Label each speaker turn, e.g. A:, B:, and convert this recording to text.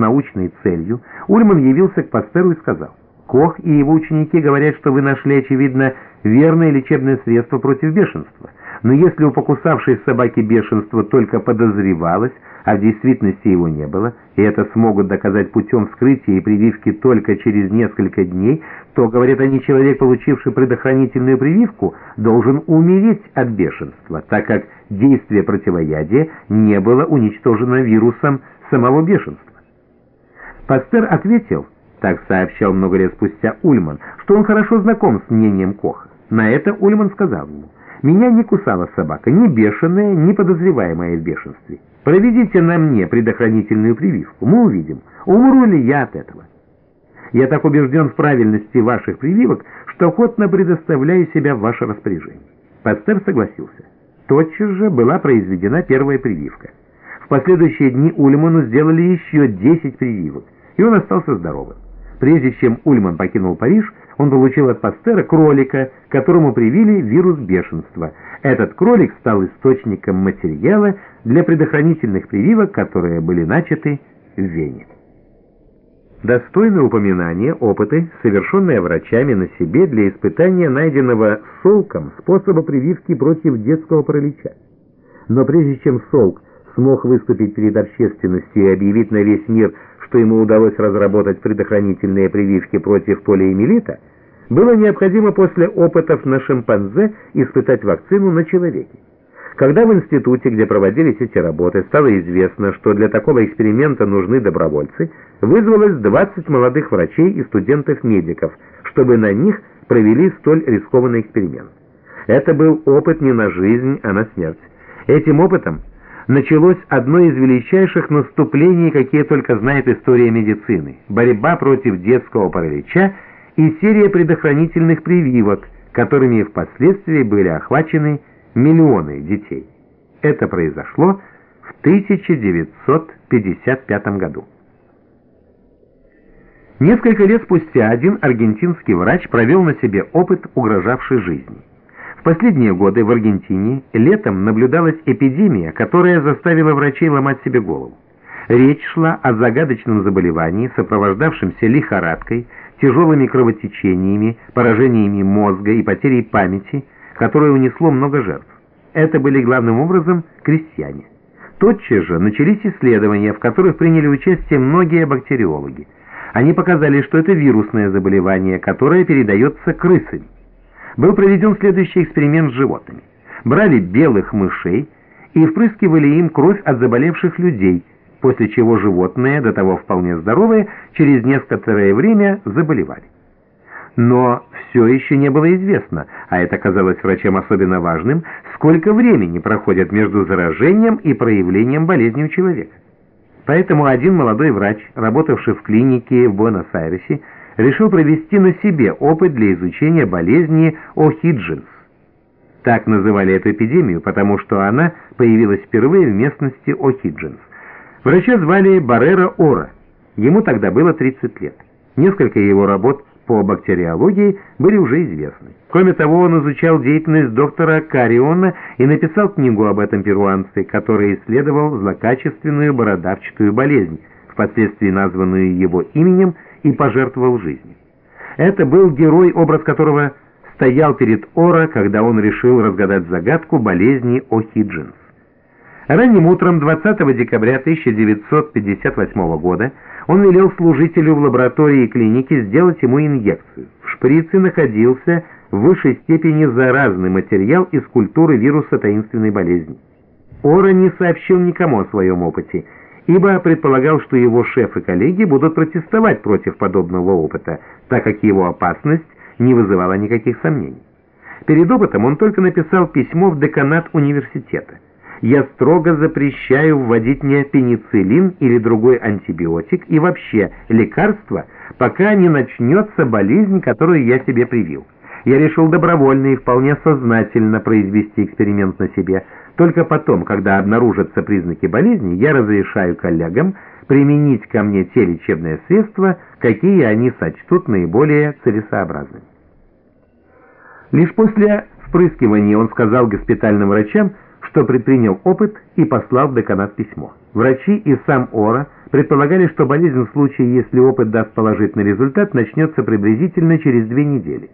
A: научной целью, Ульман явился к Пастеру и сказал, «Кох и его ученики говорят, что вы нашли, очевидно, верное лечебное средство против бешенства. Но если у покусавшей собаки бешенство только подозревалось, а в действительности его не было, и это смогут доказать путем вскрытия и прививки только через несколько дней, то, говорят они, человек, получивший предохранительную прививку, должен умереть от бешенства, так как действие противоядия не было уничтожено вирусом самого бешенства. Пастер ответил, так сообщал много лет спустя Ульман, что он хорошо знаком с мнением Коха. На это Ульман сказал ему, «Меня не кусала собака, ни бешеная, ни подозреваемая в бешенстве. Проведите на мне предохранительную прививку, мы увидим, умру ли я от этого». Я так убежден в правильности ваших прививок, что охотно предоставляю себя в ваше распоряжение. Пастер согласился. Тотчас же была произведена первая прививка. В последующие дни Ульману сделали еще 10 прививок, и он остался здоровым. Прежде чем Ульман покинул Париж, он получил от Пастера кролика, которому привили вирус бешенства. Этот кролик стал источником материала для предохранительных прививок, которые были начаты в Вене. Достойны упоминания опыты, совершенные врачами на себе для испытания найденного солком способа прививки против детского паралича. Но прежде чем солк смог выступить перед общественностью и объявить на весь мир, что ему удалось разработать предохранительные прививки против полиэмилита, было необходимо после опытов на шимпанзе испытать вакцину на человеке. Когда в институте, где проводились эти работы, стало известно, что для такого эксперимента нужны добровольцы, вызвалось 20 молодых врачей и студентов-медиков, чтобы на них провели столь рискованный эксперимент. Это был опыт не на жизнь, а на смерть. Этим опытом началось одно из величайших наступлений, какие только знает история медицины – борьба против детского паралича и серия предохранительных прививок, которыми впоследствии были охвачены миллионы детей. Это произошло в 1955 году. Несколько лет спустя один аргентинский врач провел на себе опыт, угрожавший жизни. В последние годы в Аргентине летом наблюдалась эпидемия, которая заставила врачей ломать себе голову. Речь шла о загадочном заболевании, сопровождавшемся лихорадкой, тяжелыми кровотечениями, поражениями мозга и потерей памяти – которое унесло много жертв. Это были главным образом крестьяне. Тотчас же начались исследования, в которых приняли участие многие бактериологи. Они показали, что это вирусное заболевание, которое передается крысами. Был проведен следующий эксперимент с животными. Брали белых мышей и впрыскивали им кровь от заболевших людей, после чего животные, до того вполне здоровые, через некоторое время заболевали. Но все еще не было известно, а это казалось врачам особенно важным, сколько времени проходит между заражением и проявлением болезни у человека. Поэтому один молодой врач, работавший в клинике в Буэнос-Айресе, решил провести на себе опыт для изучения болезни О'Хиджинс. Так называли эту эпидемию, потому что она появилась впервые в местности О'Хиджинс. Врача звали Баррера Ора. Ему тогда было 30 лет. Несколько его работ по бактериологии были уже известны. Кроме того, он изучал деятельность доктора Кариона и написал книгу об этом перуанце, который исследовал злокачественную бородавчатую болезнь, впоследствии названную его именем, и пожертвовал жизнью. Это был герой, образ которого стоял перед Ора, когда он решил разгадать загадку болезни О'Хиджинс. Ранним утром 20 декабря 1958 года он велел служителю в лаборатории клиники сделать ему инъекцию. В шприце находился в высшей степени заразный материал из культуры вируса таинственной болезни. Ора не сообщил никому о своем опыте, ибо предполагал, что его шеф и коллеги будут протестовать против подобного опыта, так как его опасность не вызывала никаких сомнений. Перед опытом он только написал письмо в деканат университета я строго запрещаю вводить мне пенициллин или другой антибиотик и вообще лекарства, пока не начнется болезнь, которую я себе привил. Я решил добровольно и вполне сознательно произвести эксперимент на себе. Только потом, когда обнаружатся признаки болезни, я разрешаю коллегам применить ко мне те лечебные средства, какие они сочтут наиболее целесообразными. Лишь после впрыскивания он сказал госпитальным врачам, что предпринял опыт и послал в деканат письмо. Врачи и сам Ора предполагали, что болезнь в случае, если опыт даст положительный результат, начнется приблизительно через две недели.